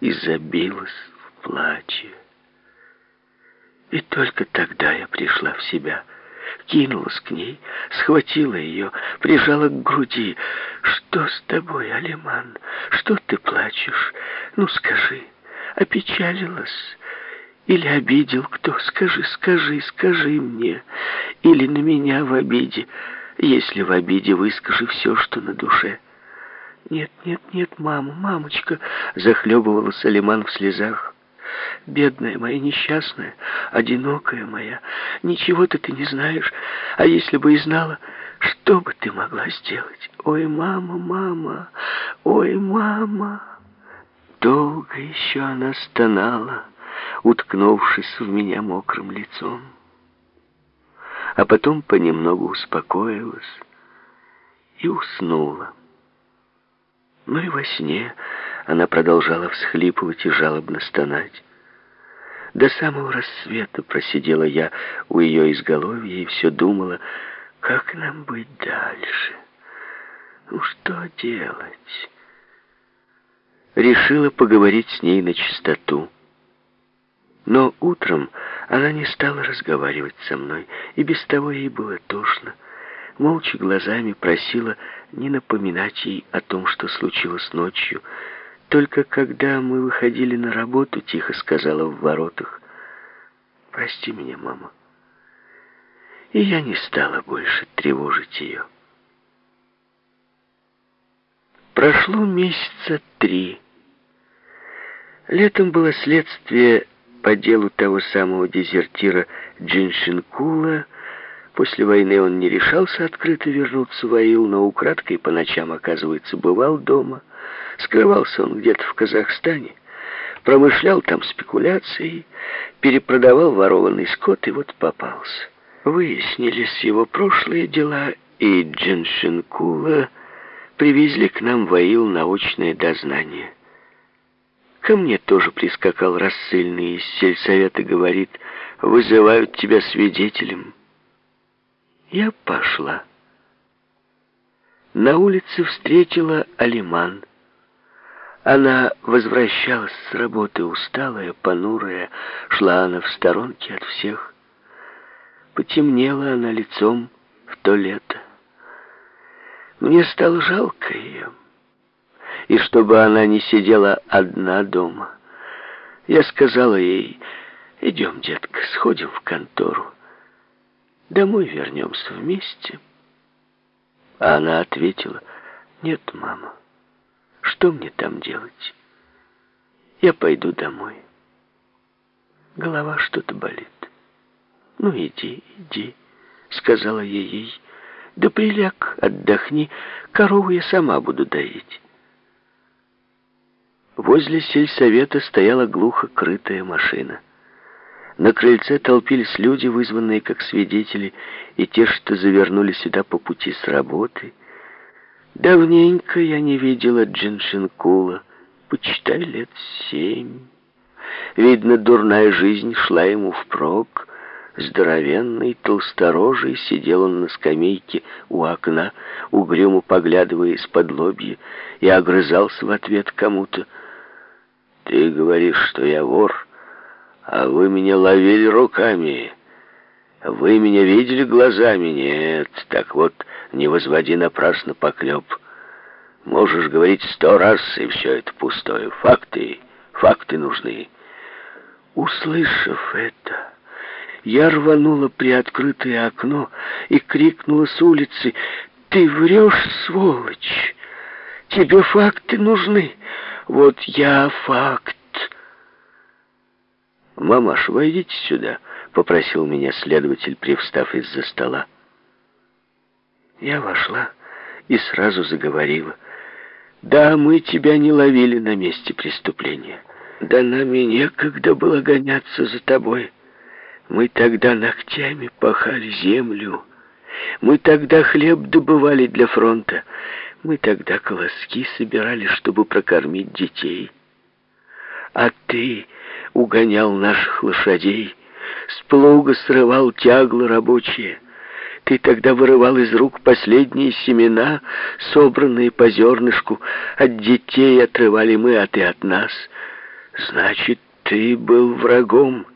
и забилась в плаче. И только тогда я пришла в себя, кинулась к ней, схватила ее, прижала к груди. «Что с тобой, Алиман? Что ты плачешь? Ну, скажи, опечалилась?» Или обидел кто? Скажи, скажи, скажи мне. Или на меня в обиде. Если в обиде, выскажи все, что на душе. Нет, нет, нет, мама, мамочка, захлебывала Салиман в слезах. Бедная моя, несчастная, одинокая моя, ничего-то ты не знаешь, а если бы и знала, что бы ты могла сделать? Ой, мама, мама, ой, мама. Долго еще она стонала, уткнувшись в меня мокрым лицом. А потом понемногу успокоилась и уснула. Но и во сне она продолжала всхлипывать и жалобно стонать. До самого рассвета просидела я у ее изголовья и все думала, как нам быть дальше. Ну, что делать? Решила поговорить с ней на чистоту. Но утром она не стала разговаривать со мной, и без того ей было тошно. Молча глазами просила не напоминать ей о том, что случилось ночью. Только когда мы выходили на работу, тихо сказала в воротах, «Прости меня, мама». И я не стала больше тревожить ее. Прошло месяца три. Летом было следствие по делу того самого дезертира Джиншинкула. После войны он не решался открыто вернуться в Аил, но украдкой по ночам, оказывается, бывал дома. Скрывался он где-то в Казахстане, промышлял там спекуляцией, перепродавал ворованный скот и вот попался. Выяснились его прошлые дела, и Джиншинкула привезли к нам в Аил научное дознание. Ко мне тоже прискакал рассыльный из сельсовета, говорит, вызывают тебя свидетелем. Я пошла. На улице встретила Алиман. Она возвращалась с работы усталая, понурая, шла она в сторонке от всех. Потемнела она лицом в то лето. Мне стало жалко ее и чтобы она не сидела одна дома. Я сказала ей, идем, детка, сходим в контору. Домой вернемся вместе. А она ответила, нет, мама, что мне там делать? Я пойду домой. Голова что-то болит. Ну, иди, иди, сказала я ей. Да приляг, отдохни, корову я сама буду доить. Возле сельсовета стояла глухо крытая машина. На крыльце толпились люди, вызванные как свидетели, и те, что завернули сюда по пути с работы. Давненько я не видела Джиншинкула, почитай лет семь. Видно, дурная жизнь шла ему впрок. Здоровенный, толсторожий, сидел он на скамейке у окна, угрюмо поглядывая из-под лобья, и огрызался в ответ кому-то. Ты говоришь, что я вор, вы меня ловили руками. Вы меня видели глазами? Нет, так вот, не возводи напрасно поклеп. Можешь говорить сто раз, и все это пустое. Факты, факты нужны. Услышав это, я рванула приоткрытое окно и крикнула с улицы, «Ты врешь, сволочь! Тебе факты нужны!» Вот я факт. «Мамаш, войдите сюда», — попросил меня следователь, привстав из-за стола. Я вошла и сразу заговорила. «Да, мы тебя не ловили на месте преступления. Да нам и некогда было гоняться за тобой. Мы тогда ногтями пахали землю. Мы тогда хлеб добывали для фронта. Мы тогда колоски собирали, чтобы прокормить детей. А ты угонял наших лошадей, с плуга срывал тягло рабочие. Ты тогда вырывал из рук последние семена, собранные по зернышку. От детей отрывали мы, а ты от нас. Значит, ты был врагом